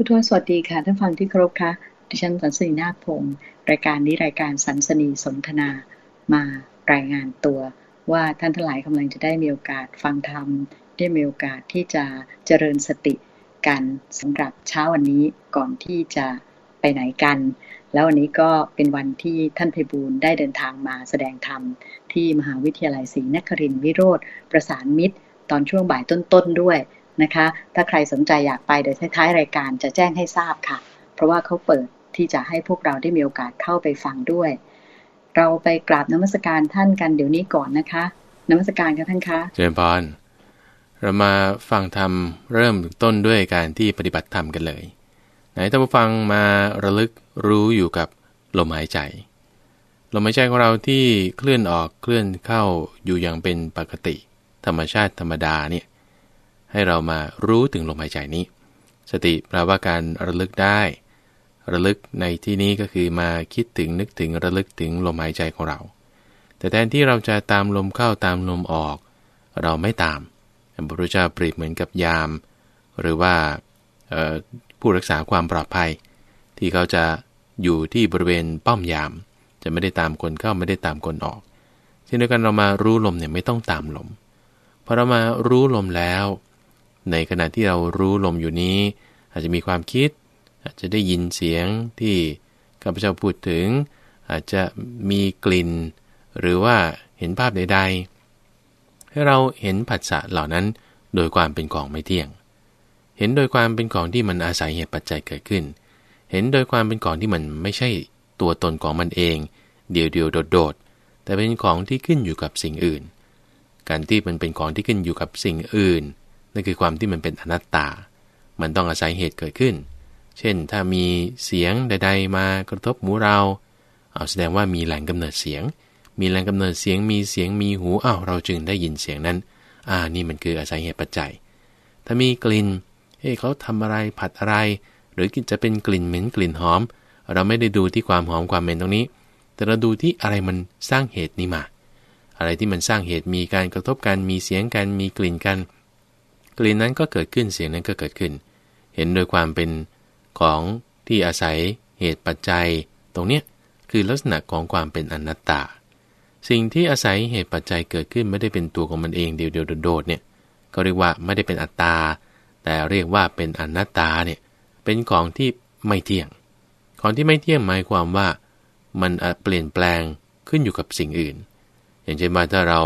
ผู้ทวสวัสดีค่ะท่านฟังที่เคารพค่ะดิฉันสันสนีนาคพงศ์รายการนี้รายการสันสนีสนทนามารายงานตัว ว่าท่านทั้งหลายกำลังจะได้มีโอกาสฟังธรรมได้มีโอกาสที่จะเจริญสติกันสำหรับเช้าวันนี้ก่อนที่จะไปไหนกัน แล้ววันนี้ก็เป็นวันที่ท่านไพบูลได้เดินทางมาแสดงธรรม ที่มหาวิทยาลัยศรีนครินทร์วิโรธประสานมิตร ตอนช่วงบ่ายต้นๆด้วย นะคะ ถ้าใครสนใจอยากไปเดี๋ยวท้ายๆรายการจะแจ้งให้ทราบค่ะ เพราะว่าเขาเปิดที่จะให้พวกเราได้มีโอกาสเข้าไปฟังด้วย เราไปกราบนมัสการท่านกันเดี๋ยวนี้ก่อนนะคะนมัสการกันท่านคะเจริญพรเรามาฟังธรรมเริ่มต้นด้วยการที่ปฏิบัติธรรมกันเลย ไหนท่านผู้ฟังมาระลึกรู้อยู่กับลมหายใจ ลมหายใจของเราที่เคลื่อนออกเคลื่อนเข้าอยู่อย่างเป็นปกติ ธรรมชาติธรรมดาเนี่ย ให้เรามารู้ถึงลมหายใจนี้ สติแปลว่าการระลึกได้ ระลึกในที่นี้ก็คือมาคิดถึงนึกถึงระลึกถึงลมหายใจของเรา แต่แทนที่เราจะตามลมเข้าตามลมออก เราไม่ตามพระพุทธเจ้าเปรียบเหมือนกับยาม หรือว่าผู้รักษาความปลอดภัย ที่เขาจะอยู่ที่บริเวณป้อมยาม จะไม่ได้ตามคนเข้าไม่ได้ตามคนออกเช่นเดียวกันเรามารู้ลมเนี่ยไม่ต้องตามลมพอเรามารู้ลมแล้ว ในขณะที่เรารู้ลมอยู่นี้ อาจจะมีความคิด อาจจะได้ยินเสียงที่ข้าพเจ้าพูดถึง อาจจะมีกลิ่น หรือว่าเห็นภาพใด ๆ ให้เราเห็นผัสสะเหล่านั้นโดยความเป็นของไม่เที่ยง เห็นโดยความเป็นของที่มันอาศัยเหตุปัจจัยเกิดขึ้น เห็นโดยความเป็นของที่มันไม่ใช่ตัวตนของมันเอง เดียวเดียวโดดๆแต่เป็นของที่ขึ้นอยู่กับสิ่งอื่น การที่มันเป็นของที่ขึ้นอยู่กับสิ่งอื่น นั่นคือความที่มันเป็นอนัตตา มันต้องอาศัยเหตุเกิดขึ้น เช่นถ้ามีเสียงใด ๆ มากระทบหูเราเอาแสดงว่ามีแหล่งกำเนิดเสียง มีแหล่งกำเนิดเสียง มีเสียงมีหูอ้าวเราจึงได้ยินเสียงนั้น อ่านี่มันคืออาศัยเหตุปัจจัย ถ้ามีกลิ่นเฮ้เขาทำอะไรผัดอะไร หรือจะเป็นกลิ่นเหม็นกลิ่นหอม เราไม่ได้ดูที่ความหอมความเหม็นตรงนี้ แต่เราดูที่อะไรมันสร้างเหตุนี้มา อะไรที่มันสร้างเหตุมีการกระทบกันมีเสียงกันมีกลิ่นกัน กลิ่นนั้นก็เกิดขึ้นเสียงนั้นก็เกิดขึ้น เห็นโดยความเป็นของที่อาศัยเหตุปัจจัย ตรงเนี้ยคือลักษณะของความเป็นอนัตตา สิ่งที่อาศัยเหตุปัจจัยเกิดขึ้นไม่ได้เป็นตัวของมันเองเดียวๆโดดๆเนี่ยก็เรียกว่าไม่ได้เป็นอัตตา แต่เรียกว่าเป็นอนัตตาเนี่ยเป็นของที่ไม่เที่ยง ของที่ไม่เที่ยงหมายความว่า มันเปลี่ยนแปลงขึ้นอยู่กับสิ่งอื่น อย่างเช่นว่าถ้าเรา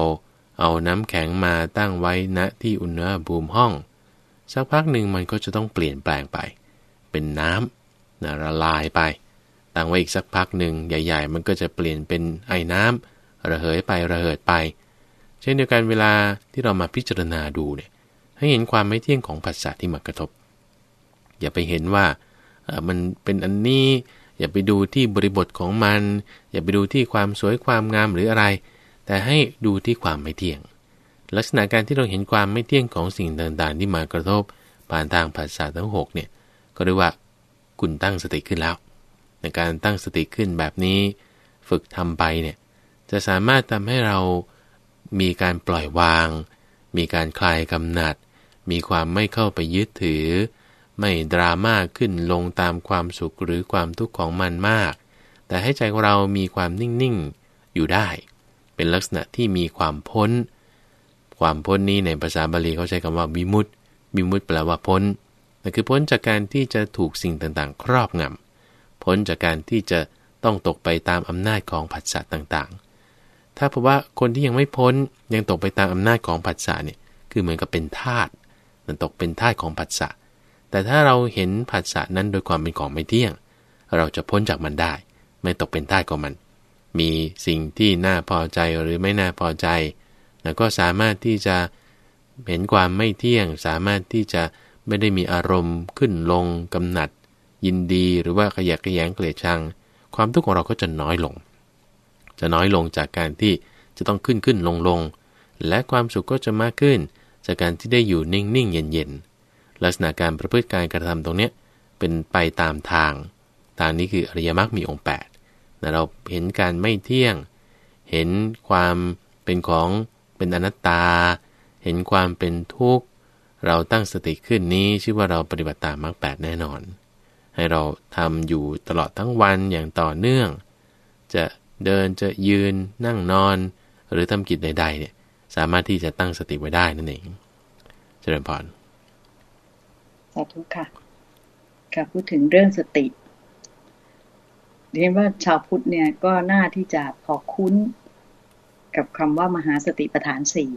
เอาน้ำแข็งมาตั้งไว้ณที่อุณหภูมิห้อง สักพักหนึ่งมันก็จะต้องเปลี่ยนแปลงไป เป็นน้ำนะละลายไป ตั้งไว้อีกสักพักหนึ่งใหญ่ ๆ มันก็จะเปลี่ยนเป็นไอ้น้ำระเหยไประเหิดไป เช่นเดียวกันเวลาที่เรามาพิจารณาดูเนี่ยให้เห็นความไม่เที่ยงของผัสสะที่มากระทบ อย่าไปเห็นว่ามันเป็นอันนี้อย่าไปดูที่บริบทของมัน อย่าไปดูที่ความสวยความงามหรืออะไร แต่ให้ดูที่ความไม่เที่ยง ลักษณะการที่เราเห็นความไม่เที่ยงของสิ่งต่างๆ ที่มากระทบผ่านทางภาษาทั้ง6เนี่ยก็เรียกว่าคุณตั้งสติขึ้นแล้ว ในการตั้งสติขึ้นแบบนี้ ฝึกทำไปเนี่ยจะสามารถทำให้เรามีการปล่อยวาง มีการคลายกำหนัด มีความไม่เข้าไปยึดถือ ไม่ดราม่าขึ้นลงตามความสุขหรือความทุกข์ของมันมาก แต่ให้ใจของเรามีความนิ่ง ๆ อยู่ได้ เป็นลักษณะที่มีความพ้น ความพ้นนี้ในภาษาบาลีเขาใช้คำว่าวิมุตติวิมุตติแปลว่าพ้นนั่นคือพ้นจากการที่จะถูกสิ่งต่างๆ ครอบงำพ้นจากการที่จะต้องตกไปตามอำนาจของผัสสะต่างๆ ถ้าพราะว่าคนที่ยังไม่พ้นยังตกไปตามอำนาจของผัสสะเนี่ยคือเหมือนกับเป็นธาตุมันตกเป็นธาตุของผัสสะ แต่ถ้าเราเห็นผัสสะนั้นโดยความเป็นของไม่เที่ยง เราจะพ้นจากมันได้ ไม่ตกเป็นธาตุของมัน มีสิ่งที่น่าพอใจหรือไม่น่าพอใจ แล้วก็สามารถที่จะเห็นความไม่เที่ยง สามารถที่จะไม่ได้มีอารมณ์ขึ้นลงกำหนัด ยินดีหรือว่าขยักขยงเกลียดชัง ความทุกข์ของเราก็จะน้อยลง จะน้อยลงจากการที่จะต้องขึ้นขึ้นลงลงและความสุขก็จะมากขึ้น จากการที่ได้อยู่นิ่งนิ่งเย็นเย็นลักษณะการประพฤติการกระทำตรงนี้เป็นไปตามทาง ทางนี้คืออริยมรรคมีองค์8 เราเห็นการไม่เที่ยง เห็นความเป็นของเป็นอนัตตา เห็นความเป็นทุกข์ เราตั้งสติขึ้นนี้ชื่อว่าเราปฏิบัติตามมรรคแปดแน่นอน ให้เราทำอยู่ตลอดทั้งวันอย่างต่อเนื่อง จะเดินจะยืนนั่งนอน หรือทำกิจใด ๆ เนี่ยสามารถที่จะตั้งสติไว้ได้นั่นเองเจริญพรสาธุค่ะค่ะพูดถึงเรื่องสติ เรียนว่าชาวพุทธเนี่ยก็น่าที่จะพอคุ้นกับคำว่ามหาสติปัฏฐานสี่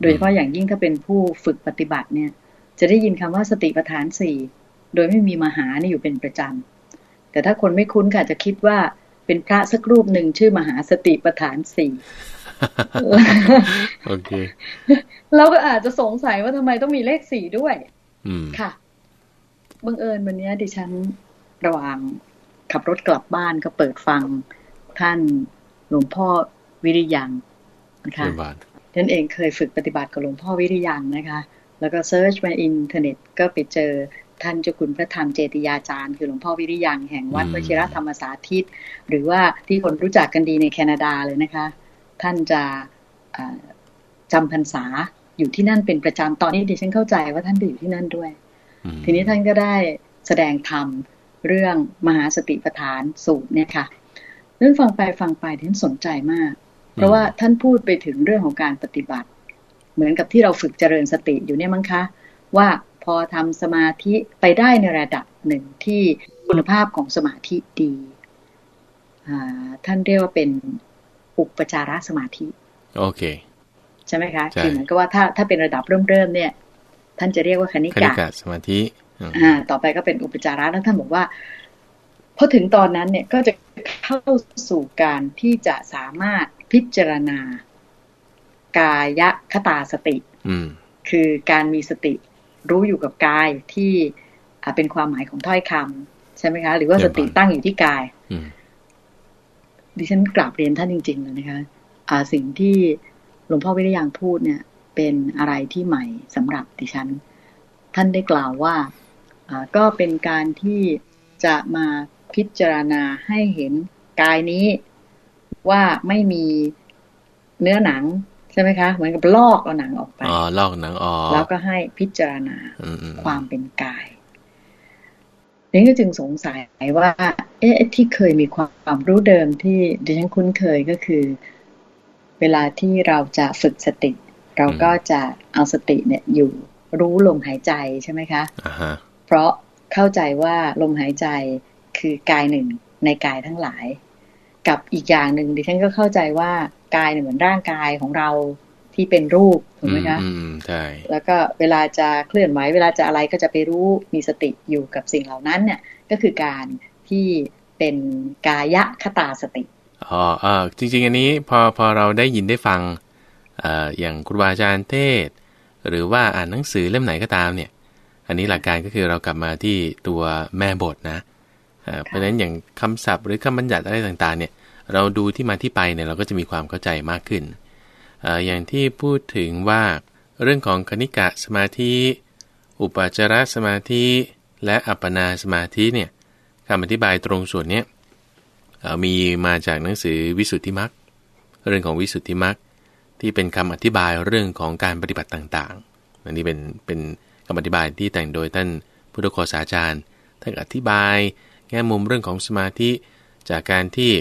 โดยเฉพาะอย่างยิ่งถ้าเป็นผู้ฝึกปฏิบัติเนี่ย จะได้ยินคำว่าสติปัฏฐานสี่โดยไม่มีมหานี่อยู่เป็นประจำแต่ถ้าคนไม่คุ้นก็จะคิดว่าเป็นพระสักรูปหนึ่งชื่อมหาสติปัฏฐานสี่โอเคเราก็อาจจะสงสัยว่าทำไมต้องมีเลขสี่ด้วยค่ะบังเอิญวันนี้ดิฉันระหว่าง ขับรถกลับบ้านก็เปิดฟังท่านหลวงพ่อวิริยังค์นะคะท่านเองเคยฝึกปฏิบัติกับหลวงพ่อวิริยังค์นะคะ แล้วก็ search มาอินเทอร์เน็ตก็ไปเจอท่านเจ้าคุณพระธรรมเจติยาจารย์ คือหลวงพ่อวิริยังค์แห่งวัดวชิรธรรมสาธิต หรือว่าที่คนรู้จักกันดีในแคนาดาเลยนะคะ ท่านจะจำพรรษาอยู่ที่นั่นเป็นประจำตอนนี้ดิฉันเข้าใจว่าท่านไปอยู่ที่นั่นด้วย ทีนี้ท่านก็ได้แสดงธรรม เรื่องมหาสติปัฏฐานสูตรเนี่ยค่ะเรื่องฟังไปฟังไปท่านสนใจมาก เพราะว่าท่านพูดไปถึงเรื่องของการปฏิบัติ เหมือนกับที่เราฝึกเจริญสติอยู่เนี่ยมั้งคะ ว่าพอทำสมาธิไปได้ในระดับหนึ่งที่คุณภาพของสมาธิดี ท่านเรียกว่าเป็นอุปจารสมาธิ โอเค ใช่ไหมคะ คือเหมือนกับว่าถ้าถ้าเป็นระดับเริ่มเริ่มเนี่ย ท่านจะเรียกว่าคณิกะสมาธิ อ่า ต่อไปก็เป็นอุปจาระแล้วท่านบอกว่าพอถึงตอนนั้นเนี่ยก็จะเข้าสู่การที่จะสามารถพิจารณา กายคตาสติคือการมีสติรู้อยู่กับกายที่เป็นความหมายของถ้อยคำใช่ไหมคะ หรือว่าสติตั้งอยู่ที่กายดิฉันกราบเรียนท่านจริง ๆ เลยนะคะะสิ่งที่หลวงพ่อวิริยังพูดเนี่ย เป็นอะไรที่ใหม่สำหรับดิฉัน ท่านได้กล่าวว่า ก็เป็นการที่จะมาพิจารณาให้เห็นกายนี้ว่าไม่มีเนื้อหนังใช่ไหมคะเหมือนกับลอกเอาหนังออกไปอ๋อลอกหนังออกแล้วก็ให้พิจารณาความเป็นกายนี่ก็จึงสงสัยว่า เอ๊ะที่เคยมีความรู้เดิมที่ดิฉันคุ้นเคยก็คือ เวลาที่เราจะฝึกสติ เราก็จะเอาสติเนี่ยอยู่รู้ลมหายใจใช่ไหมคะอ่าฮะเพ ราะเข้าใจว่าลมหายใจคือกายหนึ่งในกายทั้งหลาย กับอีกอย่างหนึ่งดิฉันก็เข้าใจว่ากายเหมือนร่างกายของเราที่เป็นรูปถูกไหมคะอืมใช่แล้วก็เวลาจะเคลื่อนไหวเวลาจะอะไรก็จะไปรู้มีสติอยู่กับสิ่งเหล่านั้นเนี่ยก็คือการที่เป็นกายะคตาสติอ๋อเออจริง ๆ อันนี้พอพอเราได้ยินได้ฟังเอ่ออย่างครูบาอาจารย์เทศ หรือว่าอ่านหนังสือเล่มไหนก็ตามเนี่ย อันนี้หลักการก็คือเรากลับมาที่ตัวแม่บทนะเพราะฉะนั้นอย่างคำศัพท์หรือคำบัญญัติอะไรต่างๆเนี่ยเราดูที่มาที่ไปเนี่ยเราก็จะมีความเข้าใจมากขึ้นอย่างที่พูดถึงว่าเรื่องของคณิกะสมาธิ อุปจารสมาธิ และอัปปนาสมาธิเนี่ยคำอธิบายตรงส่วนนี้มีมาจากหนังสือวิสุทธิมรรคเรื่องของวิสุทธิมรรคที่เป็นคำอธิบายเรื่องของการปฏิบัติต่างๆอันนี้เป็นเป็น คำอธิบายที่แต่งโดยท่านพุทธโฆษาจารย์ ท่านอธิบาย แง่มุมเรื่องของสมาธิ จากการที่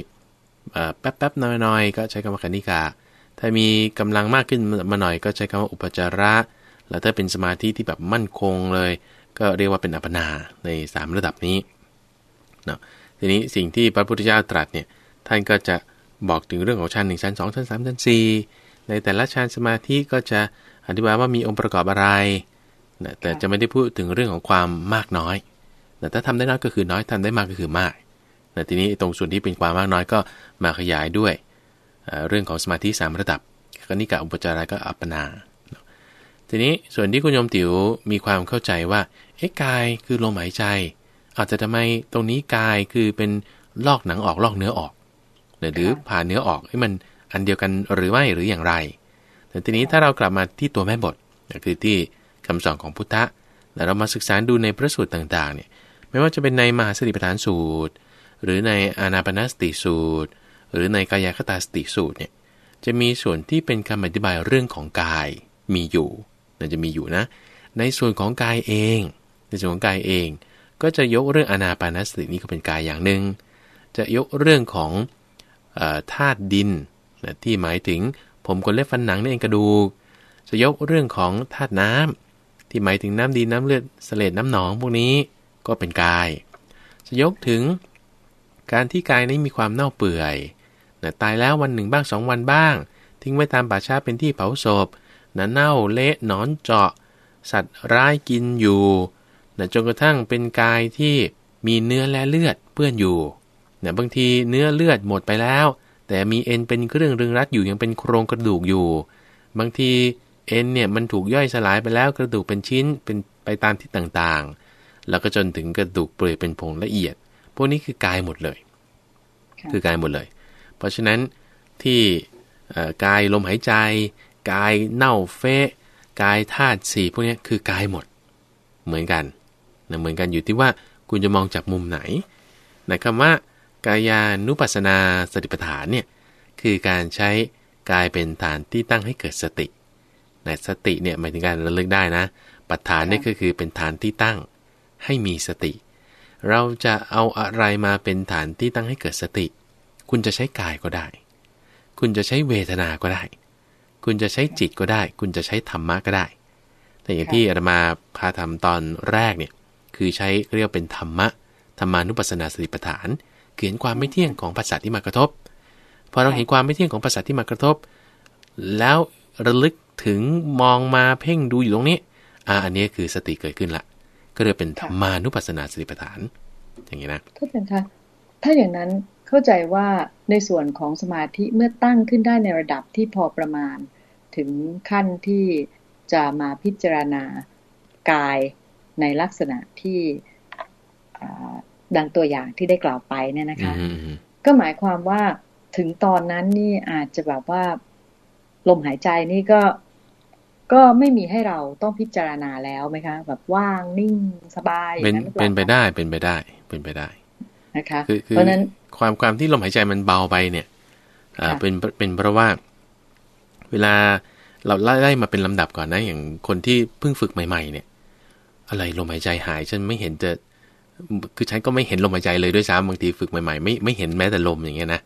แป๊บๆน้อยๆ ก็ใช้คำว่าคณิกา ถ้ามีกำลังมากขึ้นมาหน่อยก็ใช้คำว่าอุปจาระ แล้วถ้าเป็นสมาธิที่แบบมั่นคงเลย ก็เรียกว่าเป็นอัปปนาใน 3 ระดับนี้เนาะทีนี้สิ่งที่พระพุทธเจ้าตรัสเนี่ยท่านก็จะบอกถึงเรื่องของชั้นหนึ่งชั้นสองชั้นสามชั้นสี่ในแต่ละชั้นสมาธิก็จะอธิบายว่ามีองค์ประกอบอะไร นะแต่จะไม่ได้พูดถึงเรื่องของความมากน้อยแต่ถ้าทำได้น้อยก็คือน้อยทำได้มากก็คือมากแต่ทีนี้ตรงส่วนที่เป็นความมากน้อยก็มาขยายด้วยเรื่องของสมาธิสามระดับคณิกะอุปจาระก็อัปปนา ทีนี้ส่วนที่คุณโยมติ๋วมีความเข้าใจว่าเอ๊ะกายคือลมหายใจ อาจจะทำไมตรงนี้กายคือเป็นลอกหนังออกลอกเนื้อออก หรือผ่าเนื้อออกให้มันอันเดียวกันหรือไม่หรืออย่างไร แต่ทีนี้ถ้าเรากลับมาที่ตัวแม่บทก็คือที่ คำสอนของพุทธะแต่เรามาศึกษาดูในพระสูตรต่างๆเนี่ยไม่ว่าจะเป็นในมหาสติปัฏฐานสูตร หรือในอานาปนาสติสูตร หรือในกายคตาสติสูตรเนี่ยจะมีส่วนที่เป็นคำอธิบายเรื่องของกายมีอยู่น่าจะมีอยู่นะ ในส่วนของกายเอง ในส่วนของกายเอง ก็จะยกเรื่องอนาปานสตินี้ก็เป็นกายอย่างหนึ่งจะยกเรื่องของธาตุดินนะที่หมายถึงผมขนเล็บฟันหนังนี่เองกระดูก จะยกเรื่องของธาตุน้ำ ที่หมายถึงน้ำดีน้ำเลือดเสลดน้ำหนองพวกนี้ก็เป็นกาย จะยกถึง การที่กายนี้มีความเน่าเปื่อยนะตายแล้ววันหนึ่งบ้างสองวันบ้าง ทิ้งไว้ตามป่าช้าเป็นที่เผาศพนะเน่าเละหนอนเจาะ สัตว์ร้ายกินอยู่นะจนกระทั่งเป็นกายที่มีเนื้อและเลือดเปื้อนอยู่นะบางทีเนื้อเลือดหมดไปแล้ว แต่มีเอ็นเป็นเครื่องรึงรัดอยู่ยังเป็นโครงกระดูกอยู่ บางที เอ็นเนี่ยมันถูกย่อยสลายไปแล้วกระดูกเป็นชิ้นเป็นไปตามที่ต่างๆ แล้วก็จนถึงกระดูกเปื่อยเป็นผงละเอียด พวกนี้คือกายหมดเลย คือกายหมดเลย เพราะฉะนั้นที่กายลมหายใจ กายเน่าเฟะกายธาตุสี่พวกนี้คือกายหมด เหมือนกันนะเหมือนกันอยู่ที่ว่าคุณจะมองจากมุมไหนนะคำว่ากายานุปัสนาสติปัฏฐานเนี่ยคือการใช้กายเป็นฐานที่ตั้งให้เกิดสติ นะสติเนี่ยหมายถึงการระลึกได้นะปัฏฐานนี่ก็คือเป็นฐานที่ตั้งให้มีสติ เราจะเอาอะไรมาเป็นฐานที่ตั้งให้เกิดสติ คุณจะใช้กายก็ได้ คุณจะใช้เวทนาก็ได้ คุณจะใช้จิตก็ได้ คุณจะใช้ธรรมะก็ได้ แต่อย่างที่อาตมาพาทำตอนแรกเนี่ยคือใช้เรียกเป็นธรรมะธรรมานุปัสสนาสติปัฏฐานเห็นความไม่เที่ยงของภาษาที่มากระทบพอเราเห็นความไม่เที่ยงของภาษาที่มากระทบ แล้วระลึก ถึงมองมาเพ่งดูอยู่ตรงนี้ อ่า อันนี้คือสติเกิดขึ้นละก็เลยเป็นธรรมานุปัสสนาสติปัฏฐาน อย่างนี้นะทุกท่านคะถ้าอย่างนั้นเข้าใจว่าในส่วนของสมาธิเมื่อตั้งขึ้นได้ในระดับที่พอประมาณ ถึงขั้นที่จะมาพิจารณากายในลักษณะที่ดังตัวอย่างที่ได้กล่าวไปเนี่ยนะคะ ก็หมายความว่าถึงตอนนั้นนี่อาจจะแบบว่า ลมหายใจนี่ก็ก็ไม่มีให้เราต้องพิจารณาแล้วไหมคะ แบบว่างนิ่งสบายเป็นเป็นไปได้เป็นไปได้เป็นไปได้นะคะคือเพราะนั้นความความที่ลมหายใจมันเบาไปเนี่ยอ่าเป็นเป็นเพราะว่า เวลาเราไล่ไล่มาเป็นลำดับก่อนนะ อย่างคนที่เพิ่งฝึกใหม่ ๆ เนี่ย อะไรลมหายใจหาย ฉันไม่เห็นจะคือฉันก็ไม่เห็นลมหายใจเลยด้วยซ้ำบางทีฝึกใหม่ๆไม่ไม่เห็นแม้แต่ลมอย่างเงี้ยนะ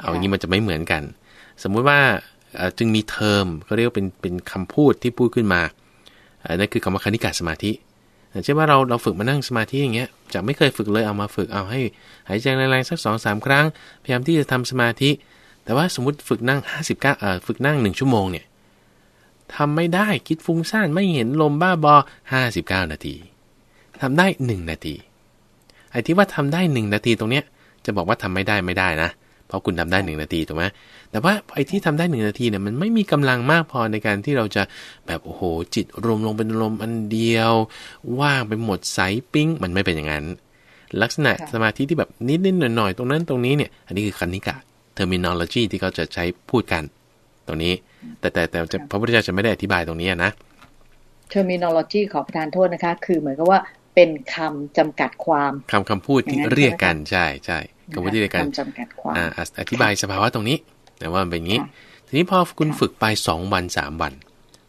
เอาอย่างนี้มันจะไม่เหมือนกัน สมมุติว่า จึงมีเทอมเขาเรียกว่าเป็นเป็นคำพูดที่พูดขึ้นมานั่นคือคำว่าคณิกาสมาธิเช่นว่าเราเราฝึกมานั่งสมาธิอย่างเงี้ยจะไม่เคยฝึกเลยเอามาฝึกเอาให้ หายใจแรงๆสักสองสามครั้ง พยายามที่จะทำสมาธิ แต่ว่าสมมติฝึกนั่ง 59เอ่อฝึกนั่ง 1 ชั่วโมงเนี่ยทำไม่ได้คิดฟุ้งซ่านไม่เห็นลมบ้าบอ 59 นาทีทำได้ 1 นาทีไอ้ที่ว่าทำได้หนึ่งนาทีตรงเนี้ยจะบอกว่าทำไม่ได้ไม่ได้นะ เพราะคุณทำได้หนึ่งนาทีถูกไหมแต่ว่าไอ้ที่ทำได้หนึ่งนาทีเนี่ยมันไม่มีกำลังมากพอในการที่เราจะแบบโอ้โห จิตรวมลงเป็นลมอันเดียว ว่างไปหมดใสปิ้ง มันไม่เป็นอย่างนั้น ลักษณะสมาธิที่แบบนิดนิดหน่อยหน่อยตรงนั้นตรงนี้เนี่ยอันนี้คือคณิกะ terminology ที่เขาจะใช้พูดกันตรงนี้ แต่แต่แต่พระพุทธเจ้าจะไม่ได้อธิบายตรงนี้นะ terminology ขอประทานโทษนะคะ คือเหมือนกับว่าเป็นคำจำกัดความคำคำพูดที่เรียกกันใช่ใช่คำ พูดที่เรียกกันจำกัดความอธิบายสภาวะตรงนี้แต่ว่าเป็นอย่างนี้ ทีนี้พอคุณฝึกไปสองวันสามวัน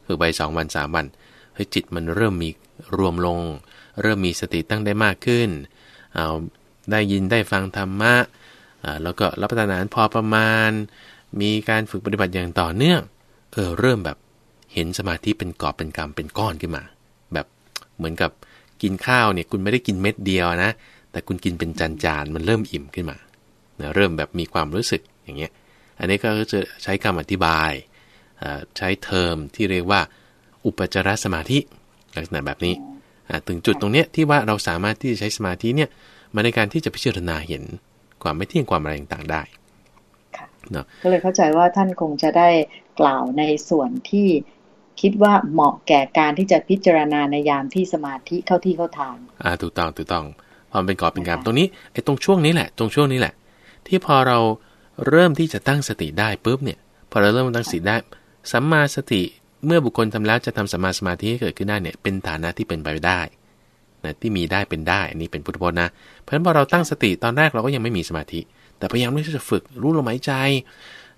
ฝึกไปสองวันสามวันเฮ้ยจิตมันเริ่มมีรวมลง เริ่มมีสติตั้งได้มากขึ้นเอาได้ยินได้ฟังธรรมะแล้วก็รับประทานอาหารพอประมาณ มีการฝึกปฏิบัติอย่างต่อเนื่องเออเริ่มแบบเห็นสมาธิเป็นกอบเป็นกรรมเป็นก้อนขึ้นมา แบบเหมือนกับกินข้าวเนี่ยคุณไม่ได้กินเม็ดเดียวนะ แต่คุณกินเป็นจานจานมันเริ่มอิ่มขึ้นมานะเริ่มแบบมีความรู้สึกอย่างเงี้ย อันนี้ก็จะใช้คำอธิบายใช้เทอมที่เรียกว่า อุปจารสมาธิลักษณะแบบนี้ถึงจุดตรงเนี้ยที่ว่าเราสามารถที่จะใช้สมาธิเนี่ยมาในการที่จะพิจารณาเห็นความไม่เที่ยงความอะไรต่างๆได้เนาะก็เลยเข้าใจว่าท่านคงจะได้กล่าวในส่วนที่คิดว่าเหมาะแก่การที่จะพิจารณาในยามที่สมาธิเข้าที่เข้าทางอ่าถูกต้องถูกต้อง พอเป็นกอบเป็นกรรมตรงนี้ไอ้ตรงช่วงนี้แหละ ตรงช่วงนี้แหละ ที่พอเราเริ่มที่จะตั้งสติได้ปุ๊บเนี่ย พอเราเริ่มตั้งสติได้สัมมาสติเมื่อบุคคลทำแล้วจะทำสัมมาสมาธิให้เกิดขึ้นได้เนี่ยเป็นฐานะที่เป็นไปได้นะที่มีได้เป็นได้ อันนี้เป็นพุทธพจน์นะ เพราะฉะนั้นพอเราตั้งสติตอนแรกเราก็ยังไม่มีสมาธิ แต่พยายามที่จะฝึกรู้ลมหายใจ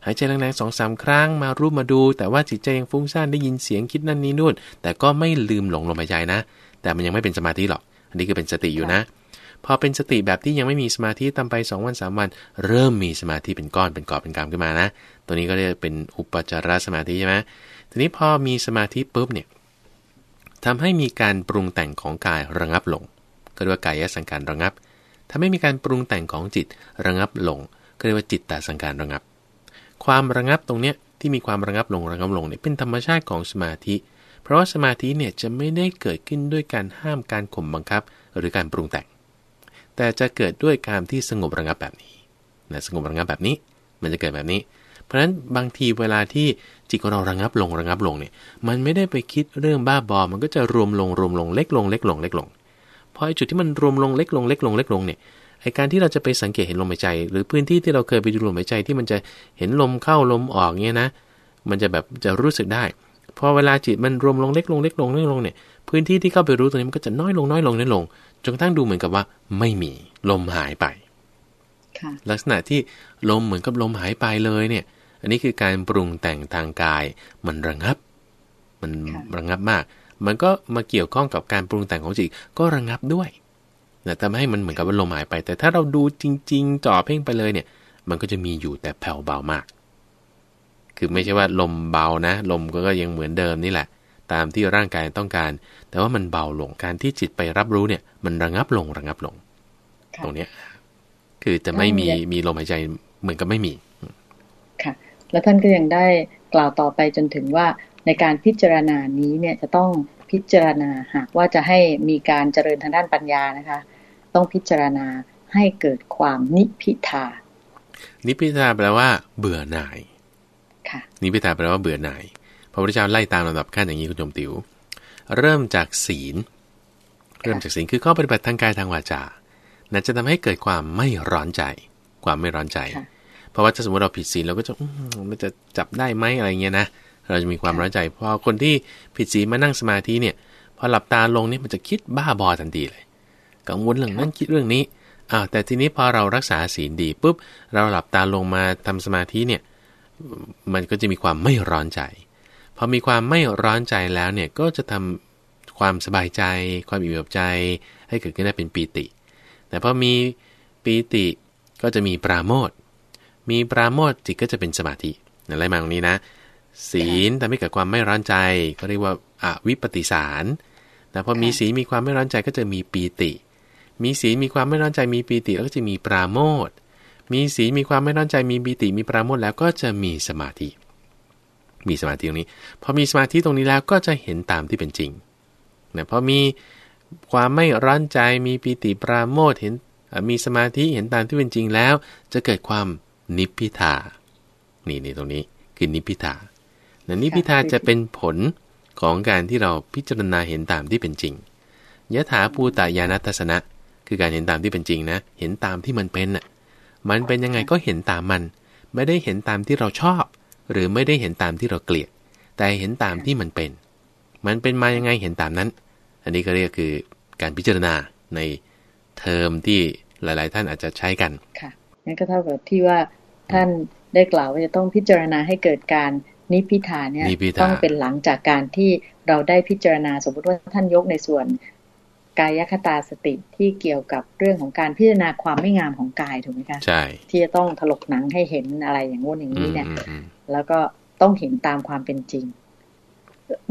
หายใจแรงๆสองสามครั้งมารู้มาดู แต่ว่าจิตใจยังฟุ้งซ่านได้ยินเสียงคิดนั่นนี่นู่น แต่ก็ไม่ลืมหลงลมหายใจนะ แต่มันยังไม่เป็นสมาธิหรอก อันนี้คือเป็นสติอยู่นะ พอเป็นสติแบบที่ยังไม่มีสมาธิตาไป 2 วัน 3 วัน เริ่มมีสมาธิเป็นก้อนเป็นกอบเป็นกำขึ้นมานะ ตัวนี้ก็เรียกเป็นอุปจารสมาธิใช่ไหมทีนี้พอมีสมาธิปุ๊บเนี่ยทำให้มีการปรุงแต่งของกายระงับลงก็เรียกว่ากายสังการระงับทำให้มีการปรุงแต่งของจิตระงับลงก็เรียกว่าจิตตสังการระงับ ความระงับตรงเนี้ยที่มีความระงับลงระงับลงเนี่ยเป็นธรรมชาติของสมาธิ เพราะว่าสมาธิเนี่ยจะไม่ได้เกิดขึ้นด้วยการห้ามการข่มบังคับ หรือการปรุงแต่ง แต่จะเกิดด้วยการที่สงบระงับแบบนี้นะสงบระงับแบบนี้ มันจะเกิดแบบนี้ เพราะฉะนั้นบางทีเวลาที่จิตของเราระงับลงระงับลงเนี่ย มันไม่ได้ไปคิดเรื่องบ้าบอ มันก็จะรวมลงรวมลงเล็กลงเล็กลงเล็กลงพอไอ้จุดที่มันรวมลงเล็กลงเล็กลงเล็กลงเนี่ยไอการที่เราจะไปสังเกตเห็นลมหายใจ หรือพื้นที่ที่เราเคยไปดูลมหายใจที่มันจะเห็นลมเข้าลมออกเนี่ยนะ มันจะแบบจะรู้สึกได้พอเวลาจิตมันรวมลงเล็กลงเล็กลงเล็กลงเนี่ยพื้นที่ที่เข้าไปรู้ตรงนี้มันก็จะน้อยลงน้อยลงน้อยลง จนกระทั่งดูเหมือนกับว่า ไม่มีลมหายไปลักษณะที่ลมเหมือนกับลมหายไปเลยเนี่ย อันนี้คือการปรุงแต่งทางกาย มันระงับ มันระงับมาก มันก็มาเกี่ยวข้องกับการปรุงแต่งของจิตก็ระงับด้วยนะทำให้มันเหมือนกับว่าลมหายไป แต่ถ้าเราดูจริง ๆ จ่อเพ่งไปเลยเนี่ย มันก็จะมีอยู่แต่แผ่วเบามาก คือไม่ใช่ว่าลมเบานะ ลมก็ยังเหมือนเดิมนี่แหละ ตามที่ร่างกายต้องการ แต่ว่ามันเบาลงการที่จิตไปรับรู้เนี่ย มันระงับลงระงับลง ตรงเนี้ยคือจะไม่มีมีลมหายใจเหมือนกับไม่มีค่ะ แล้วท่านก็ยังได้กล่าวต่อไปจนถึงว่าในการพิจารณานี้เนี่ยจะต้องพิจารณาหากว่าจะให้มีการเจริญทางด้านปัญญานะคะ ต้องพิจารณาให้เกิดความนิพิทา นิพิทาแปลว่า เบื่อหน่าย ค่ะ นิพิทาแปลว่าเบื่อหน่าย พระพุทธเจ้าไล่ตามลำดับขั้นอย่างนี้คุณโยมติว๋วเริ่มจากศีล เริ่มจากศีลคือข้อปฏิบัติทางกายทางวาจานั่นจะทำให้เกิดความไม่ร้อนใจ ความไม่ร้อนใจ เพราะว่าถ้าสมมติเราผิดศีลเราก็จะมันจะจับได้ไหมอะไรเงี้ยนะเราจะมีความร้อนใจพอคนที่ผิดศีลมานั่งสมาธิเนี่ยพอหลับตาลงเนี่ยมันจะคิดบ้าบอทันทีเลย กังวลเรื่องนั้นคิดเรื่องนี้อ้าวแต่ทีนี้พอเรารักษาศีลดีปุ๊บเราหลับตาลงมาทำสมาธิเนี่ย มันก็จะมีความไม่ร้อนใจ พอมีความไม่ร้อนใจแล้วเนี่ยก็จะทำความสบายใจ ความอิ่มเอิบใจ ให้เกิดขึ้นได้เป็นปีติ แต่พอมีปีติก็จะมีปราโมทมีปราโมทจิตก็จะเป็นสมาธิอะไรมาตรงนี้นะ ศีลทำให้เกิดความไม่ร้อนใจก็เรียกว่าอวิปปิสารแต่พอมีศีลมีความไม่ร้อนใจก็จะมีปีติ มีศีลมีความไม่ร้อนใจมีปีติแล้วก็จะมีปราโมทมีศีลมีความไม่ร้อนใจมีปีติมีปราโมทแล้วก็จะมีสมาธิ มีสมาธิตรงนี้ พอมีสมาธิตรงนี้แล้วก็จะเห็นตามที่เป็นจริงนะพอมีความไม่ร้อนใจมีปีติปราโมทเห็นมีสมาธิเห็นตามที่เป็นจริงแล้ว จะเกิดความนิพพิทา นี่นี่ตรงนี้คือนิพพิทานิพพิทาจะเป็นผลของการที่เราพิจารณาเห็นตามที่เป็นจริงยะถาภูตายานัตสนะ คือการเห็นตามที่เป็นจริงนะ เห็นตามที่มันเป็นอะ มันเป็นยังไงก็เห็นตามมัน ไม่ได้เห็นตามที่เราชอบ หรือไม่ได้เห็นตามที่เราเกลียด แต่เห็นตามที่มันเป็น มันเป็นมายังไงเห็นตามนั้น อันนี้ก็เรียกคือการพิจารณาในเทอมที่หลาย ๆ ท่านอาจจะใช้กัน ค่ะนั่นก็เท่ากับที่ว่าท่านได้กล่าวว่าจะต้องพิจารณาให้เกิดการนิพิทาเนี่ยต้องเป็นหลังจากการที่เราได้พิจารณาสมมติว่าท่านยกในส่วนกายคตาสติที่เกี่ยวกับเรื่องของการพิจารณาความไม่งามของกายถูกไหมคะใช่ที่จะต้องถลกหนังให้เห็นอะไรอย่างงู้นอย่างนี้เนี่ย แล้วก็ต้องเห็นตามความเป็นจริง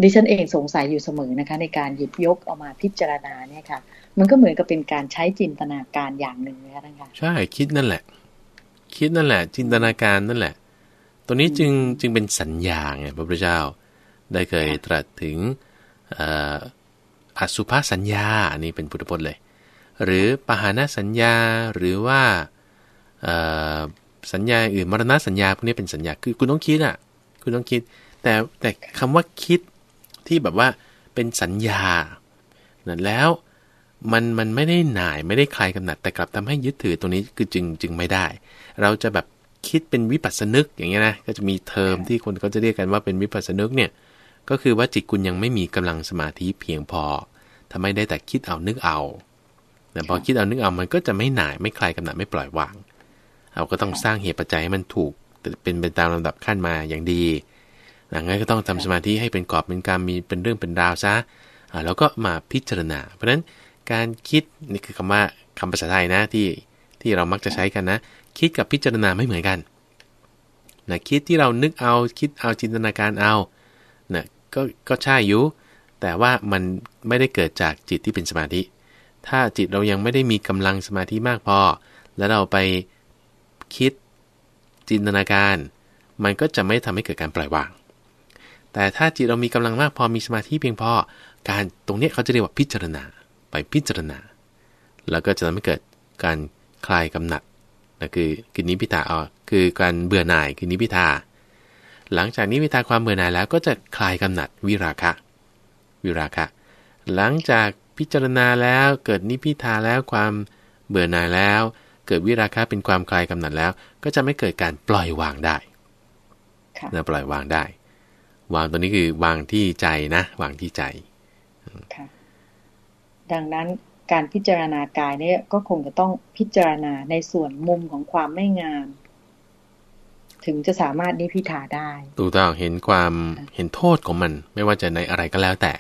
ดิฉันเองสงสัยอยู่เสมอนะคะ ในการหยิบยกเอามาพิจารณาเนี่ยค่ะ มันก็เหมือนกับเป็นการใช้จินตนาการอย่างหนึ่งนะคะท่านคะใช่คิดนั่นแหละ คิดนั่นแหละ จินตนาการนั่นแหละ ตัวนี้จึงจึงเป็นสัญญาไงพระพุทธเจ้าได้เคยตรัสถึงอสุภาสัญญา อันนี้เป็นพุทธพจน์เลย หรือปหานสัญญา หรือว่า สัญญาอื่นมรณะสัญญาพวกนี้เป็นสัญญาคือคุณต้องคิดอะ คุณต้องคิด แต่แต่คำว่าคิดที่แบบว่าเป็นสัญญานั่นแล้วมันมันไม่ได้หน่ายไม่ได้คลายกำหนัดแต่กลับทำให้ยึดถือตรงนี้คือจึงจึงไม่ได้ เราจะแบบคิดเป็นวิปัสสนึกอย่างเงี้ยนะก็จะมีเทอมที่คนเขาจะเรียกกันว่าเป็นวิปัสสนึกเนี่ยก็คือว่าจิตคุณยังไม่มีกำลังสมาธิเพียงพอทำไมได้แต่คิดเอานึกเอาแต่พอคิดเอานึกเอามันก็จะไม่หน่ายไม่คลายกำหนัดไม่ปล่อยวาง เราก็ต้องสร้างเหตุปัจจัยให้มันถูกเป็นไปตามลำดับขั้นมาอย่างดีดังนั้นก็ต้องทำสมาธิให้เป็นกรอบเป็นการมีเป็นเรื่องเป็นราวซะแล้วก็มาพิจารณา เพราะฉะนั้นการคิดนี่คือคำว่าคำภาษาไทยนะที่ที่เรามักจะใช้กันนะ คิดกับพิจารณาไม่เหมือนกันนะคิดที่เรานึกเอาคิดเอาจินตนาการเอานะก็ก็ใช่อยู่แต่ว่ามันไม่ได้เกิดจากจิตที่เป็นสมาธิ ถ้าจิตเรายังไม่ได้มีกำลังสมาธิมากพอ แล้วเราไป คิด จินตนาการ มันก็จะไม่ทำให้เกิดการปล่อยวาง แต่ถ้าจิตเรามีกำลังมากพอมีสมาธิเพียงพอ การตรงนี้เขาจะเรียกว่าพิจารณา ไปพิจารณา แล้วก็จะทำให้เกิดการคลายกำหนัดนะคือคือนิพิทาอ๋อคือการเบื่อหน่ายคือนิพิทา หลังจากนิพิทาความเบื่อหน่ายแล้วก็จะคลายกำหนัดวิราคะ วิราคะ หลังจากพิจารณาแล้วเกิดนิพิทาแล้วความเบื่อหน่ายแล้ว เกิดวิราคะเป็นความคลายกำหนัดแล้ว ก็จะไม่เกิดการปล่อยวางได้นะปล่อยวางได้ วางตัวนี้คือวางที่ใจนะ วางที่ใจค่ะดังนั้นการพิจารณากายเนี่ยก็คงจะต้องพิจารณาในส่วนมุมของความไม่งาม ถึงจะสามารถนิพิทาได้ถูกต้องเห็นความเห็นโทษของมัน ไม่ว่าจะในอะไรก็แล้วแต่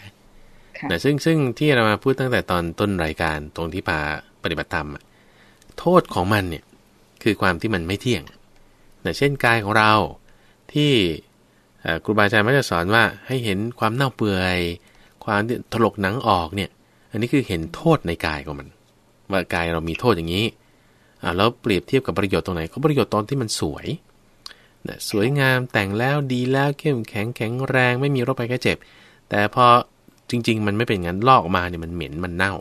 แต่ซึ่งซึ่งที่เรามาพูดตั้งแต่ตอนต้นรายการตรงที่พาปฏิบัติธรรม โทษของมันเนี่ยคือความที่มันไม่เที่ยงเช่นกายของเราที่ครูบาอาจารย์มักจะสอนว่าให้เห็นความเน่าเปื่อย ความถลกหนังออกเนี่ย อันนี้คือเห็นโทษในกายของมัน ว่ากายเรามีโทษอย่างนี้แล้วเปรียบเทียบกับประโยชน์ตรงไหนก็ประโยชน์ตอนที่มันสวยนะสวยงามแต่งแล้วดีแล้วเข้มแข็งแข็งแรงไม่มีโรคภัยแค่เจ็บ แต่พอจริง ๆ มันไม่เป็นงั้นลอกออกมาเนี่ยมันเหม็นมันเน่า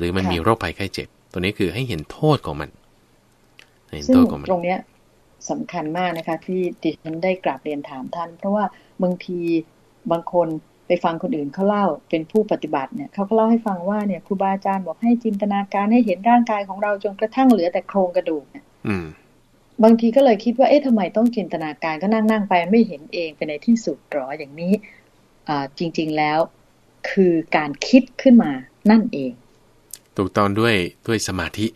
หรือมันมีโรคภัยไข้เจ็บ ตัวนี้คือให้เห็นโทษของมันเห็นโทษของมันตรงเนี้ยสำคัญมากนะคะ ที่ดิฉันได้กราบเรียนถามท่าน เพราะว่าบางทีบางคนไปฟังคนอื่นเขาเล่าเป็นผู้ปฏิบัติเนี่ยเขาก็เล่าให้ฟังว่าเนี่ยครูบาอาจารย์บอกให้จินตนาการให้เห็นร่างกายของเราจนกระทั่งเหลือแต่โครงกระดูกเนี่ยบางทีก็เลยคิดว่าเอ๊ะทำไมต้องจินตนาการก็นั่งนั่งไปไม่เห็นเองไปในที่สุดหรออย่างนี้อ่าจริง ๆแล้วคือการคิดขึ้นมานั่นเอง ถูกต้องด้วยด้วยสมาธิ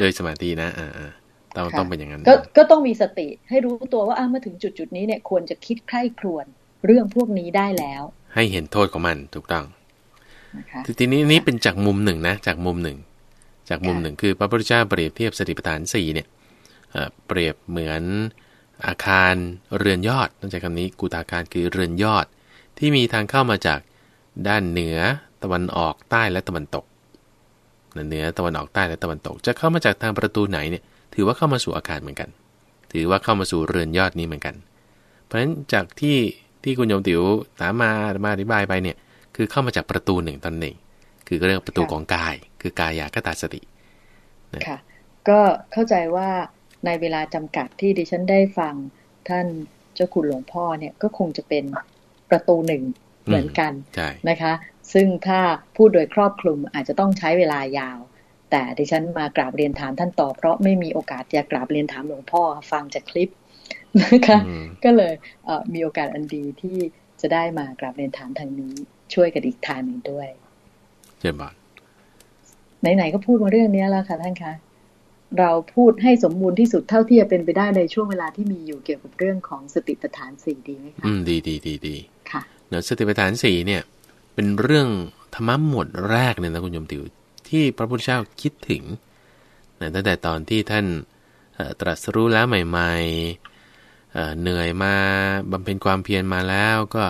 ด้วยสมาธินะอ่าต้องต้องเป็นอย่างนั้นก็ก็ต้องมีสติให้รู้ตัวว่าอ่ามาถึงจุดจุดนี้เนี่ยควรจะคิดใคร่ครวญเรื่องพวกนี้ได้แล้ว ให้เห็นโทษของมันถูกต้องทีนี้นี้เป็นจากมุมหนึ่งนะจากมุมหนึ่ง จากมุมหนึ่งคือพระพุทธเจ้าเปรียบเทียบสติปัฏฐานสี่เนี่ยเปรียบเหมือนอาคารเรือนยอดต้องใช้คำนี้กุตาการคือเรือนยอด ที่มีทางเข้ามาจากด้านเหนือตะวันออกใต้และตะวันตก เหนือตะวันออกใต้และตะวันตก จะเข้ามาจากทางประตูไหนเนี่ยถือว่าเข้ามาสู่อาคารเหมือนกัน ถือว่าเข้ามาสู่เรือนยอดนี้เหมือนกัน เพราะฉะนั้นจากที่ที่คุณโยมติ๋วถามมามาอธิบายไปเนี่ยคือเข้ามาจากประตูหนึ่งตอนหนึ่งคือเรื่องประตูของกาย คือกายากตาสติค่ะก็เข้าใจว่าในเวลาจำกัดที่ดิฉันได้ฟังท่านเจ้าคุณหลวงพ่อเนี่ยก็คงจะเป็นประตูหนึ่งเหมือนกันนะคะ ซึ่งถ้าพูดโดยครอบคลุมอาจจะต้องใช้เวลายาว แต่ดิฉันมากราบเรียนถามท่านต่อ เพราะไม่มีโอกาสจะกราบเรียนถามหลวงพ่อฟังจากคลิปนะคะก็เลยเมีโอกาสอันดีที่จะได้มากราบเรียนถามทางนี้ช่วยกันอีกทางหนึ่งด้วยเจ่บานไหนๆก็พูดมาเรื่องนี้แล้วค่ะท่านคะเราพูดให้สมบูรณ์ที่สุดเท่าที่จะเป็นไปได้ในช่วงเวลาที่มีอยู่เกี่ยวกับเรื่องของสติปัฏฐานสี่ดีไหมคะอืมดีดีดีดีค่ะเนื้อสติปัฏฐานสี่เนี่ย เป็นเรื่องธรรมะหมวดแรกเลยนะคุณโยมติวที่พระพุทธเจ้าคิดถึงนะตั้งแต่ตอนที่ท่านตรัสรู้แล้วใหม่ๆเหนื่อยมาบำเพ็ญความเพียรมาแล้วก็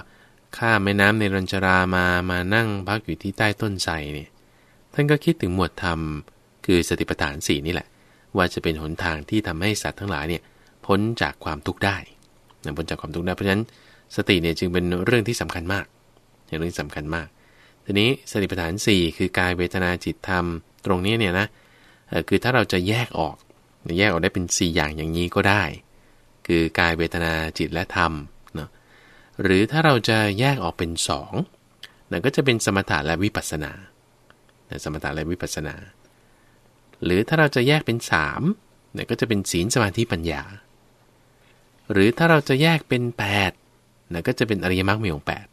ข้ามแม่น้ำในรัญชรามามานั่งพักอยู่ที่ใต้ต้นไทรเนี่ยท่านก็คิดถึงหมวดธรรม คือสติปัฏฐานสี่นี่แหละ ว่าจะเป็นหนทางที่ทำให้สัตว์ทั้งหลายเนี่ยพ้นจากความทุกข์ได้นะพ้นจากความทุกข์ได้เพราะฉะนั้นสติเนี่ยจึงเป็นเรื่องที่สำคัญมาก เรื่องที่สำคัญมาก ทีนี้สติปัฏฐาน 4 คือกายเวทนาจิตธรรม ตรงนี้เนี่ยนะคือถ้าเราจะแยกออกแยกออกได้เป็น 4 อย่างอย่างนี้ก็ได้ คือกายเวทนาจิตและธรรมเนาะหรือถ้าเราจะแยกออกเป็น2นั่นก็จะเป็นสมถะและวิปัสสนาสมถะและวิปัสสนา หรือถ้าเราจะแยกเป็น3นั่นก็จะเป็นศีลสมาธิปัญญา หรือถ้าเราจะแยกเป็น 8นั่นก็จะเป็นอริยมรรคมีองค์8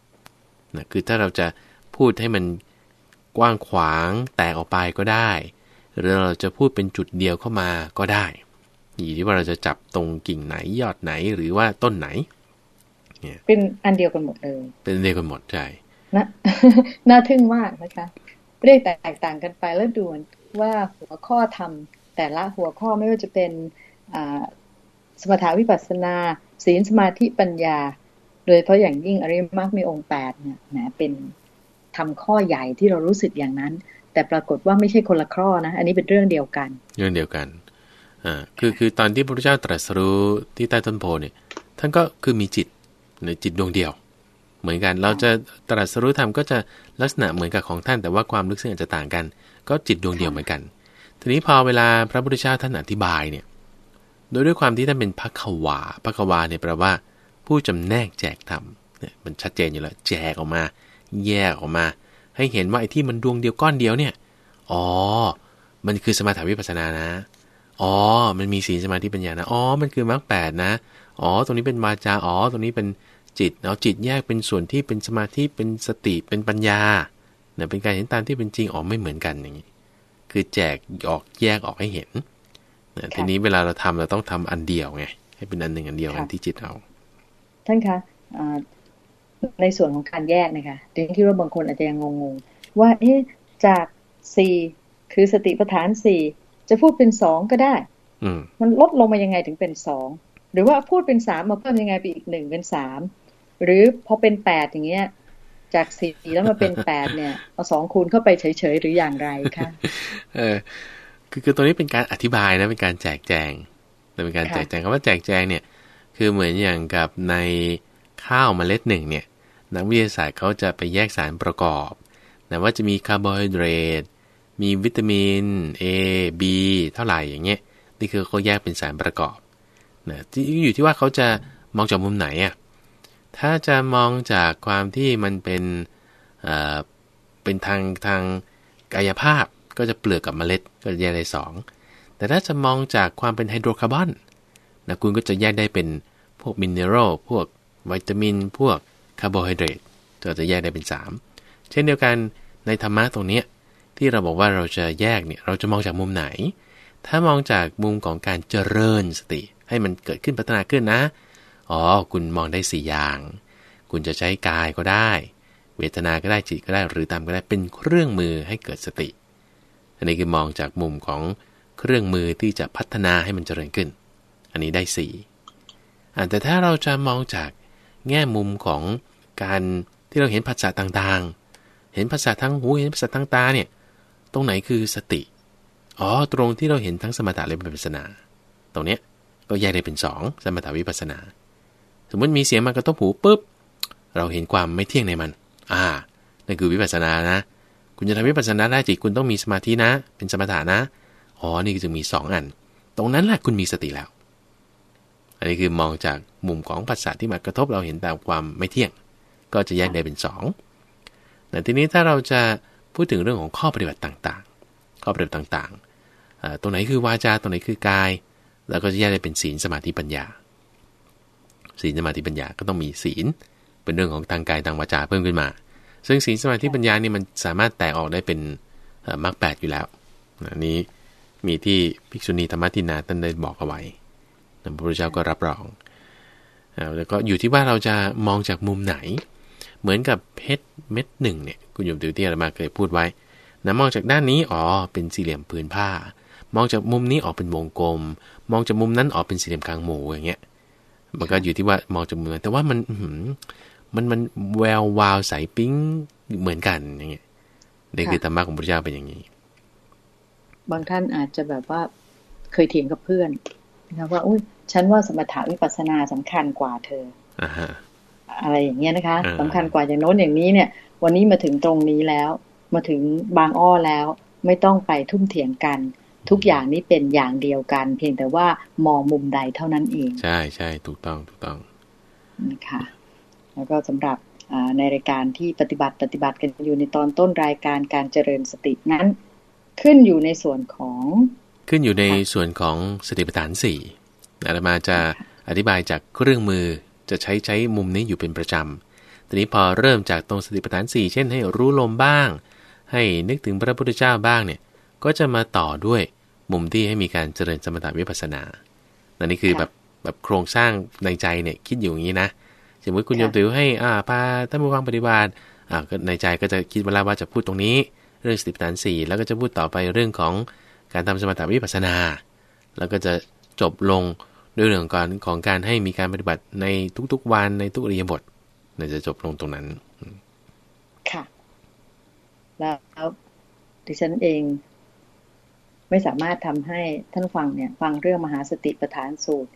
นะคือถ้าเราจะพูดให้มันกว้างขวางแตกออกไปก็ได้ หรือเราจะพูดเป็นจุดเดียวเข้ามาก็ได้อยู่ที่ว่าเราจะจับตรงกิ่งไหนยอดไหนหรือว่าต้นไหนเนี่ยเป็นอันเดียวกันหมดเลย เป็นเดียวกันหมดใช่นะน่าทึ่งมากนะคะ เรียกแตกต่างกันไปแล้วดูว่าหัวข้อทำแต่ละหัวข้อไม่ว่าจะเป็นสมถาวิปัสสนา ศีลสมาธิปัญญา โดยเพราะอย่างยิ่งอริยมรรคมีองค์แปดเนี่ยนะเป็นทำข้อใหญ่ที่เรารู้สึกอย่างนั้น แต่ปรากฏว่าไม่ใช่คนละข้อนะ อันนี้เป็นเรื่องเดียวกัน เรื่องเดียวกันอ่าคือคือตอนที่พระพุทธเจ้าตรัสรู้ที่ใต้ต้นโพเนี่ย ท่านก็คือมีจิตหรือจิตดวงเดียว เหมือนกันเราจะตรัสรู้ธรรมก็จะลักษณะเหมือนกับของท่านแต่ว่าความลึกซึ้งอาจจะต่างกัน ก็จิตดวงเดียวเหมือนกัน ทีนี้พอเวลาพระพุทธเจ้าท่านอธิบายเนี่ย โดยด้วยความที่ท่านเป็นพักวาพักวาเนี่ยแปลว่า ผู้จำแนกแจกธรรมเนี่ยมันชัดเจนอยู่แล้วแจกออกมา แยกออกมา ให้เห็นว่าไอ้ที่มันดวงเดียวก้อนเดียวเนี่ยอ๋อ มันคือสมาธิวิปัสสนานะ อ๋อ มันมีศีลสมาธิปัญญานะ อ๋อ มันคือมรรคแปดนะ อ๋อ ตรงนี้เป็นวาจา อ๋อ ตรงนี้เป็นจิต เอาจิตแยกเป็นส่วนที่เป็นสมาธิ เป็นสติ เป็นปัญญาเนี่ยเป็นการเห็นตามที่เป็นจริง อ๋อ ไม่เหมือนกันอย่างนี้ คือแจกออกแยกออกให้เห็นนทีนี้เวลาเราทำเราต้องทำอันเดียวไง ให้เป็นอันหนึ่งอันเดียวกันที่จิตเอา ท่านคะในส่วนของการแยกนะคะดิฉันคิดว่าบางคนอาจจะยังงงๆ ว่าเอ๊ะจากสี่คือสติปัฏฐานสี่จะพูดเป็นสองก็ได้มันลดลงมายังไงถึงเป็นสองหรือว่าพูดเป็นสามมาเพิ่มยังไงไปอีกหนึ่งเป็นสามหรือพอเป็นแปดอย่างเงี้ย จากสี่แล้วมาเป็นแปดเนี่ยเอาสองคูณเข้าไปเฉยๆหรืออย่างไรคะเออคือคือตัวนี้เป็นการอธิบายนะเป็นการแจกแจงเป็นการแจกแจงคำว่าแจกแจงเนี่ย คือเหมือนอย่างกับในข้าวมเมล็ดหนึ่งเนี่ยนักวิทยาศาสตร์เขาจะไปแยกสารประกอบนะว่าจะมีคาร์โบไฮเดรตมีวิตามิน A B เท่าไหร่อย่างเงี้ยนี่คือเขาแยกเป็นสารประกอบนะที่อยู่ที่ว่าเขาจะมองจากมุมไหนอะถ้าจะมองจากความที่มันเป็นเอ่อเป็นทางทางกายภาพก็จะเปลือกกับเมล็ดก็จะแยกได้สองแต่ถ้าจะมองจากความเป็นไฮโดรคาร์บอน นะคุณก็จะแยกได้เป็นพวก mineral พวกวิตามิน พวกคาร์โบไฮเดรตก็จะแยกได้เป็น 3 เช่นเดียวกันในธรรมะตรงนี้ที่เราบอกว่าเราจะแยกเนี่ยเราจะมองจากมุมไหน ถ้ามองจากมุมของการเจริญสติ ให้มันเกิดขึ้นพัฒนาขึ้นนะ อ๋อ คุณมองได้สี่อย่าง คุณจะใช้กายก็ได้ เวทนาก็ได้จิตก็ได้หรือตามก็ได้เป็นเครื่องมือให้เกิดสติ อันนี้คือมองจากมุมของเครื่องมือที่จะพัฒนาให้มันเจริญขึ้น อันนี้ได้สี่แต่ถ้าเราจะมองจากแง่มุมของการที่เราเห็นภาษาต่างๆ เห็นภาษาทั้งหู เห็นภาษาทั้งตาเนี่ย ตรงไหนคือสติ อ๋อ ตรงที่เราเห็นทั้งสมถะและวิปัสสนา ตรงเนี้ยก็แยกได้เป็นสองสมถะวิปัสสนา สมมติมีเสียงมากระทบหูปุ๊บ เราเห็นความไม่เที่ยงในมัน อ่า นั่นคือวิปัสสนานะ คุณจะทำวิปัสสนาได้จิตคุณต้องมีสมาธินะ เป็นสมถะนะ อ๋อ นี่จึงมีสองอัน ตรงนั้นแหละคุณมีสติแล้ว นี้คือมองจากมุมของภาษาที่มากระทบเราเห็นตามความไม่เที่ยง ก็จะแยกได้เป็นสองแต่ทีนี้ถ้าเราจะพูดถึงเรื่องของข้อปฏิบัติต่างๆ ข้อปฏิบัติต่างๆ ตรงไหนคือวาจาตรงไหนคือกาย แล้วก็จะแยกได้เป็นศีลสมาธิปัญญา ศีลสมาธิปัญญาก็ต้องมีศีล เป็นเรื่องของทางกายทางวาจาเพิ่มขึ้นมา ซึ่งศีลสมาธิปัญญานี่มันสามารถแตกออกได้เป็นมรรคแปดอยู่แล้วนนี้มีที่ภิกษุณีธรรมทินาท่านได้บอกเอาไว้ พระพุทธเจ้าก็รับรองแล้วก็อยู่ที่ว่าเราจะมองจากมุมไหน เหมือนกับเพชรเม็ดหนึ่งเนี่ยคุณโยมติวที่อาตมาเคยพูดไว้นะมองจากด้านนี้อ๋อเป็นสี่เหลี่ยมผืนผ้า มองจากมุมนี้ออกเป็นวงกลม มองจากมุมนั้นออกเป็นสี่เหลี่ยมกลางหมูอย่างเงี้ยมันก็อยู่ที่ว่ามองจากมุมแต่ว่ามันมันมันแวววาวใสปิ้งเหมือนกันอย่างเงี้ยนี่คือธรรมะของพระเจ้าเป็นอย่างนี้ บางท่านอาจจะแบบว่าเคยเถียงกับเพื่อน นะว่าอุ้ยฉันว่าสมถะวิปัสสนาสำคัญกว่าเธออะไรอย่างเงี้ยนะคะสำคัญกว่าอย่างโน้นอย่างนี้เนี่ย วันนี้มาถึงตรงนี้แล้ว มาถึงบางอ้อแล้ว ไม่ต้องไปทุ่มเถียงกัน ทุกอย่างนี้เป็นอย่างเดียวกัน เพียงแต่ว่ามองมุมใดเท่านั้นเอง ใช่ใช่ถูกต้องถูกต้องนะคะแล้วก็สำหรับในรายการที่ปฏิบัติปฏิบัติกันอยู่ในตอนต้นรายการการเจริญสตินั้น ขึ้นอยู่ในส่วนของ ขึ้นอยู่ในส่วนของสติปัฏฐานสี่อาตมาจะอธิบายจากเครื่องมือจะใช้ใช้มุมนี้อยู่เป็นประจำทีนี้พอเริ่มจากตรงสติปัฏฐาน4เช่นให้รู้ลมบ้าง ให้นึกถึงพระพุทธเจ้าบ้างเนี่ย ก็จะมาต่อด้วยมุมที่ให้มีการเจริญสมถะวิปัสสนาอันนี้คือแบบแบบโครงสร้างในใจเนี่ยคิดอยู่อย่างนี้นะสมมติคุณโยมติวให้อ่าพาท่านผู้ฟังปฏิบัติอ่าก็ในใจก็จะคิดเวลาว่าจะพูดตรงนี้ เรื่องสติปัฏฐานสี่แล้วก็จะพูดต่อไปเรื่องของ การทำสมถะวิปัสนา แล้วก็จะจบลงด้วยเรื่องของการของการให้มีการปฏิบัติในทุกๆวันในทุกอริยบทเนี่ยจะจบลงตรงนั้น ค่ะ แล้วดิฉันเองไม่สามารถทำให้ท่านฟังเนี่ย ฟังเรื่องมหาสติปัฏฐานสูตร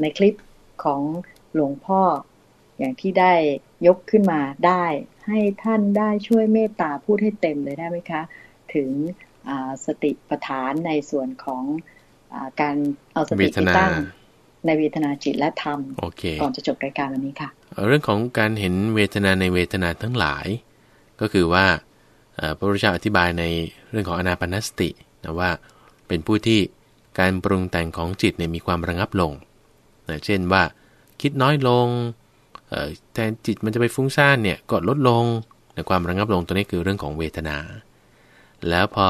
ในคลิปของหลวงพ่อ อย่างที่ได้ยกขึ้นมาได้ ให้ท่านได้ช่วยเมตตาพูดให้เต็มเลยได้ไหมคะ ถึง สติปัฏฐานในส่วนของอการเอาสติไปตั้งในเวทนาจิตและธรรมก่อนจะจบรายการวันนี้ค่ะ เรื่องของการเห็นเวทนาในเวทนาทั้งหลาย ก็คือว่าพระพุทธเจ้าอธิบายในเรื่องของอนาปนสตินะว่าเป็นผู้ที่การปรุงแต่งของจิตเนี่ยมีความระงับลงนะเช่นว่าคิดน้อยลงแต่จิตมันจะไปฟุ้งซ่านเนี่ยก็ลดลงในความระงับลงตัวนี้คือเรื่องของเวทนา แล้วพอ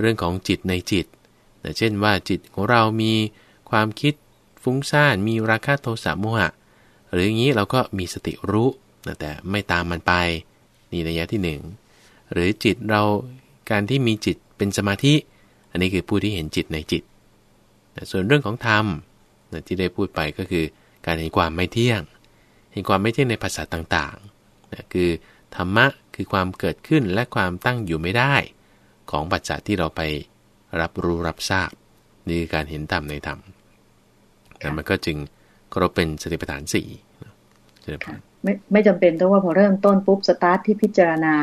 เรื่องของจิตในจิตนะเช่นว่าจิตของเรามีความคิดฟุ้งซ่านมีราคะโทสะโมหะ หรืออย่างนี้เราก็มีสติรู้นะแต่ไม่ตามมันไปนี่ระยะที่ 1 หรือจิตเราการที่มีจิตเป็นสมาธิ อันนี้คือผู้ที่เห็นจิตในจิตส่วนเรื่องของธรรมที่ได้พูดไปก็คือการเห็นความไม่เที่ยง เห็นความไม่เที่ยงในภาษาต่างๆคือธรรมะคือความเกิดขึ้นและความตั้งอยู่ไม่ได้ ของปัจจัยที่เราไปรับรู้รับทราบนี่คือการเห็นธรรมในธรรมแต่มันก็จึงครบเป็นสติปัฏฐานสี่ไม่ไม่จำเป็นต้องว่าพอเริ่มต้นปุ๊บสตาร์ทที่พิจารณา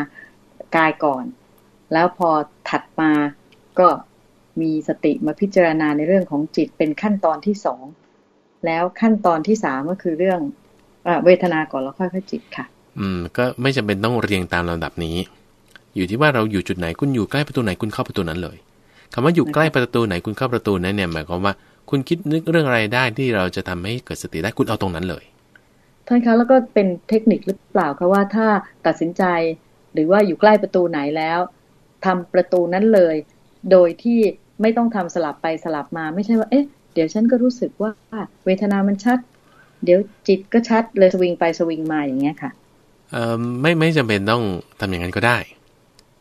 กายก่อน แล้วพอถัดมาก็มีสติมาพิจารณาในเรื่องของจิตเป็นขั้นตอนที่สองแล้วขั้นตอนที่สามก็คือเรื่องอเวทนาก่อนแล้วค่อยๆจิตค่ะ อืม ก็ไม่จำเป็นต้องเรียงตามลำดับนี้ อยู่ที่ว่าเราอยู่จุดไหนคุณอยู่ใกล้ประตูไหนคุณเข้าประตูนั้นเลยคำว่าอยู่ใกล้ประตูไหนคุณเข้าประตูนั้นเนี่ยหมายความว่าคุณคิดนึกเรื่องอะไรได้ที่เราจะทำให้เกิดสติได้คุณเอาตรงนั้นเลย ท่านคะแล้วก็เป็นเทคนิคหรือเปล่าคะว่าถ้าตัดสินใจ หรือว่าอยู่ใกล้ประตูไหนแล้วทำประตูนั้นเลย โดยที่ไม่ต้องทำสลับไปสลับมาไม่ใช่ว่าเอ๊ะเดี๋ยวฉันก็รู้สึกว่าเวทนามันชัด เดี๋ยวจิตก็ชัดเลยสวิงไปสวิงมาอย่างเงี้ยค่ะเอ่อไม่ไม่จำเป็นต้องทำอย่างนั้นก็ได้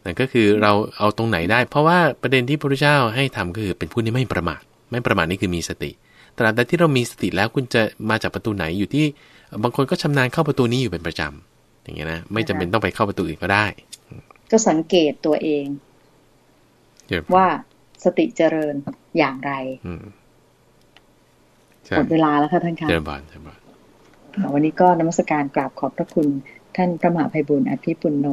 แต่ก็คือเราเอาตรงไหนได้ เพราะว่าประเด็นที่พระพุทธเจ้าให้ทำก็คือเป็นผู้ที่ไม่ประมาท ไม่ประมาทนี่คือมีสติตราบใดที่เรามีสติแล้วคุณจะมาจากประตูไหนอยู่ที่บางคนก็ชำนาญเข้าประตูนี้อยู่เป็นประจำอย่างเงี้ยนะไม่จำเป็นต้องไปเข้าประตูอื่นก็ได้ ก็สังเกตตัวเอง ว่าสติเจริญอย่างไรหมดเวลาแล้วค่ะท่านคะเจริญบานเจริญบานวันนี้ก็นมัสการกราบขอบพระคุณท่านพระมหาภัยบุญอภิปุณโน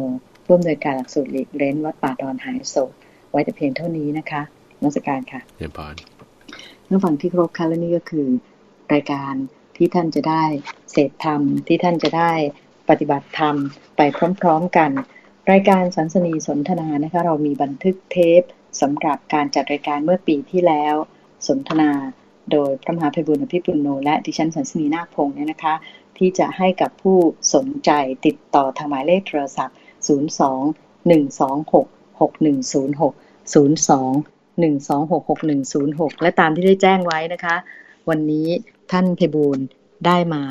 ร่วมโดยการหลักสูตรหลีกเล้นวัดป่าดอนหายโศกไว้แต่เพียงเท่านี้นะคะนมัสการค่ะเจริญบานเมื่อฟังที่ครบค่ะและนี่ก็คือ รายการที่ท่านจะได้เสพธรรม ที่ท่านจะได้ปฏิบัติธรรมไปพร้อมๆกัน รายการสันสนีสนทนานะคะ เรามีบันทึกเทปสำหรับการจัดรายการเมื่อปีที่แล้ว สนทนาโดยพระมหาภัยบุญอภิปุณโนและดิฉันสันสนีนาคพงศ์เนี่ยนะคะ ที่จะให้กับผู้สนใจติดต่อทางหมายเลขโทรศัพท์ 02 126 6106 02 1266106 และตามที่ได้แจ้งไว้นะคะ วันนี้ท่านเพบูลได้มา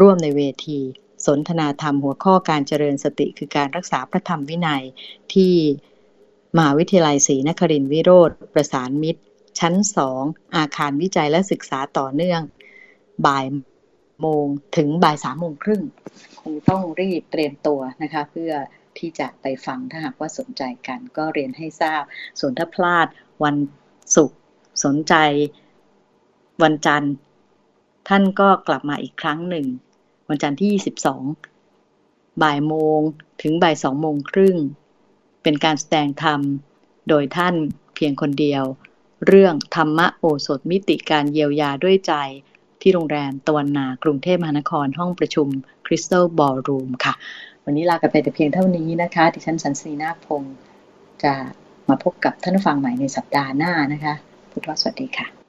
ร่วมในเวที สนทนาธรรมหัวข้อการเจริญสติคือการรักษาพระธรรมวินัยที่มหาวิทยาลัยศรีนครินทรวิโรธประสานมิตร ชั้นสองอาคารวิจัยและศึกษาต่อเนื่อง บ่าย โมงถึงบ่ายสามโมงครึ่งคงต้องรีบเตรียมตัวนะคะ เพื่อที่จะไปฟังถ้าหากว่าสนใจกัน ก็เรียนให้ทราบ ส่วนถ้าพลาดวันศุกร์สนใจวันจันทร์ ท่านก็กลับมาอีกครั้งหนึ่ง วันจันทร์ที่ 22 บ่ายโมงถึงบ่ายสองโมงครึ่ง เป็นการแสดงธรรม โดยท่านเพียงคนเดียว เรื่องธรรมะโอสถมิติการเยียวยาด้วยใจ ที่โรงแรมตะวันนากรุงเทพมหานคร ห้องประชุมคริสตัลบอลรูมค่ะ วันนี้ลากันไปแต่เพียงเท่านี้นะคะ ดิฉันสันสีนาพงศ์จะมาพบกับท่านฟังใหม่ในสัปดาห์หน้านะคะพุทธวสวัสดีค่ะ